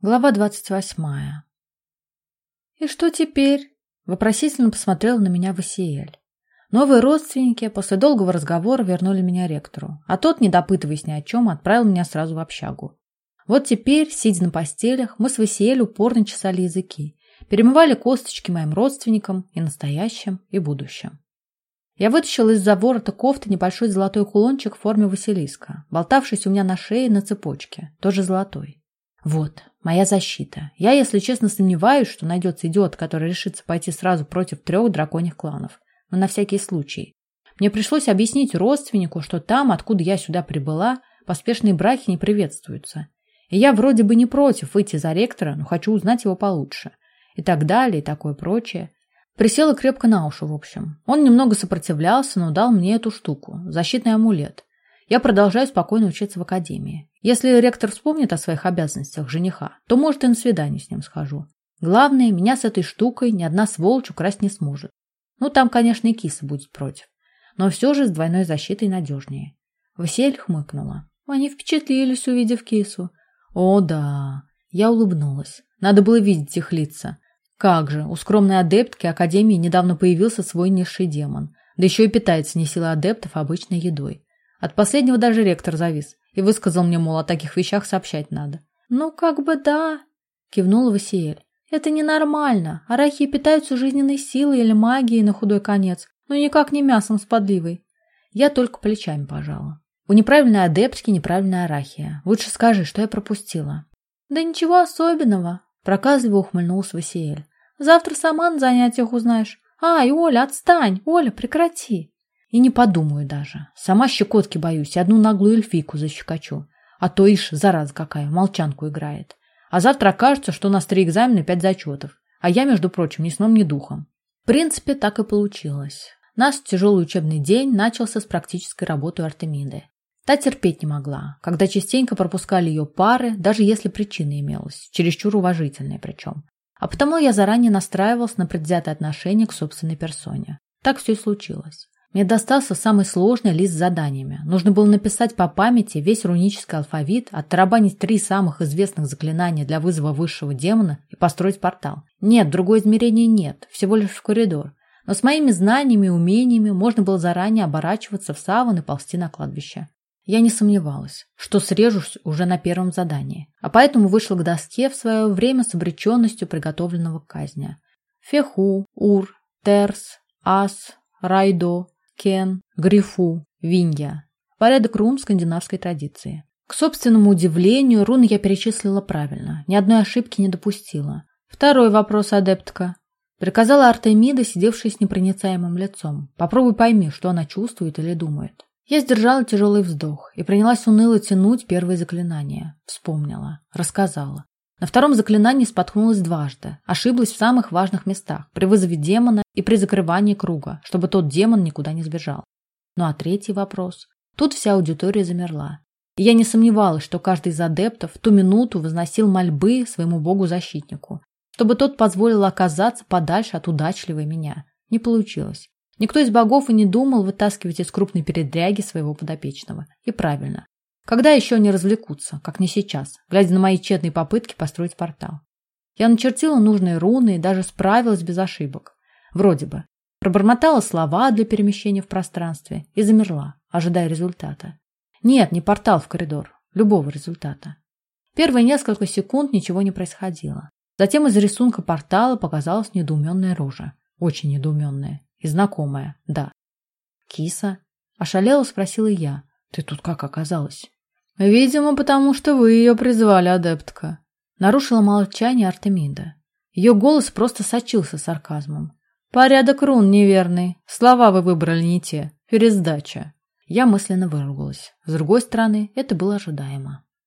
Глава двадцать восьмая. «И что теперь?» – вопросительно посмотрела на меня Васиэль. Новые родственники после долгого разговора вернули меня ректору, а тот, не допытываясь ни о чем, отправил меня сразу в общагу. Вот теперь, сидя на постелях, мы с Васиэль упорно чесали языки, перемывали косточки моим родственникам и настоящим, и будущим. Я вытащила из-за ворота кофты небольшой золотой кулончик в форме Василиска, болтавшийся у меня на шее на цепочке, тоже золотой. Вот, моя защита. Я, если честно, сомневаюсь, что найдется идиот, который решится пойти сразу против трех драконьих кланов. Но на всякий случай. Мне пришлось объяснить родственнику, что там, откуда я сюда прибыла, поспешные браки не приветствуются. И я вроде бы не против выйти за ректора, но хочу узнать его получше. И так далее, и такое прочее. Присела крепко на уши, в общем. Он немного сопротивлялся, но дал мне эту штуку – защитный амулет. Я продолжаю спокойно учиться в академии. Если ректор вспомнит о своих обязанностях жениха, то, может, и на свидание с ним схожу. Главное, меня с этой штукой ни одна сволочь украсть не сможет. Ну, там, конечно, и киса будет против. Но все же с двойной защитой надежнее. Василь хмыкнула. Они впечатлились, увидев кису. О, да. Я улыбнулась. Надо было видеть их лица. Как же, у скромной адептки Академии недавно появился свой низший демон. Да еще и питается не сила адептов, обычной едой. От последнего даже ректор завис и высказал мне, мол, о таких вещах сообщать надо. «Ну, как бы да», — кивнула Васиэль. «Это ненормально. Арахи питаются жизненной силой или магией на худой конец, но никак не мясом с подливой». Я только плечами пожала. У неправильной адептки неправильная арахия. Лучше скажи, что я пропустила. Да ничего особенного, проказливо ухмыльнулся Васиэль. Завтра сама на занятиях узнаешь. Ай, Оля, отстань! Оля, прекрати! И не подумаю даже. Сама щекотки боюсь одну наглую эльфийку защекочу. А то ишь, зараза какая, молчанку играет. А завтра окажется, что у нас три экзамена и пять зачетов. А я, между прочим, ни сном, ни духом. В принципе, так и получилось. Наш тяжелый учебный день начался с практической работы Артемиды. Та терпеть не могла, когда частенько пропускали ее пары, даже если причина имелась, чересчур уважительная причем. А потому я заранее настраивался на предвзятое отношение к собственной персоне. Так все и случилось. Мне достался самый сложный лист с заданиями. Нужно было написать по памяти весь рунический алфавит, оттарабанить три самых известных заклинания для вызова высшего демона и построить портал. Нет, другое измерение нет, всего лишь в коридор. Но с моими знаниями и умениями можно было заранее оборачиваться в саван и ползти на кладбище. Я не сомневалась, что срежусь уже на первом задании, а поэтому вышла к доске в свое время с обреченностью приготовленного к казни. Феху, Ур, Терс, Ас, Райдо, Кен, Грифу, Винья. Порядок рун скандинавской традиции. К собственному удивлению, руны я перечислила правильно, ни одной ошибки не допустила. Второй вопрос, адептка. Приказала Артемида, сидевшая с непроницаемым лицом. Попробуй пойми, что она чувствует или думает. Я сдержала тяжелый вздох и принялась уныло тянуть первые заклинания. Вспомнила, рассказала. На втором заклинании споткнулась дважды, ошиблась в самых важных местах, при вызове демона и при закрывании круга, чтобы тот демон никуда не сбежал. Ну а третий вопрос. Тут вся аудитория замерла. И я не сомневалась, что каждый из адептов в ту минуту возносил мольбы своему богу-защитнику, чтобы тот позволил оказаться подальше от удачливой меня. Не получилось. Никто из богов и не думал вытаскивать из крупной передряги своего подопечного. И правильно. Когда еще они развлекутся, как не сейчас, глядя на мои тщетные попытки построить портал? Я начертила нужные руны и даже справилась без ошибок. Вроде бы. Пробормотала слова для перемещения в пространстве и замерла, ожидая результата. Нет, не портал в коридор. Любого результата. Первые несколько секунд ничего не происходило. Затем из рисунка портала показалась недоуменная рожа. Очень недоуменная. И знакомая, да. «Киса?» – ошалела спросила я. «Ты тут как оказалась?» «Видимо, потому что вы ее призвали, адептка», — нарушила молчание Артемида. Ее голос просто сочился сарказмом. «Порядок рун неверный. Слова вы выбрали не те. Пересдача». Я мысленно выругалась. С другой стороны, это было ожидаемо.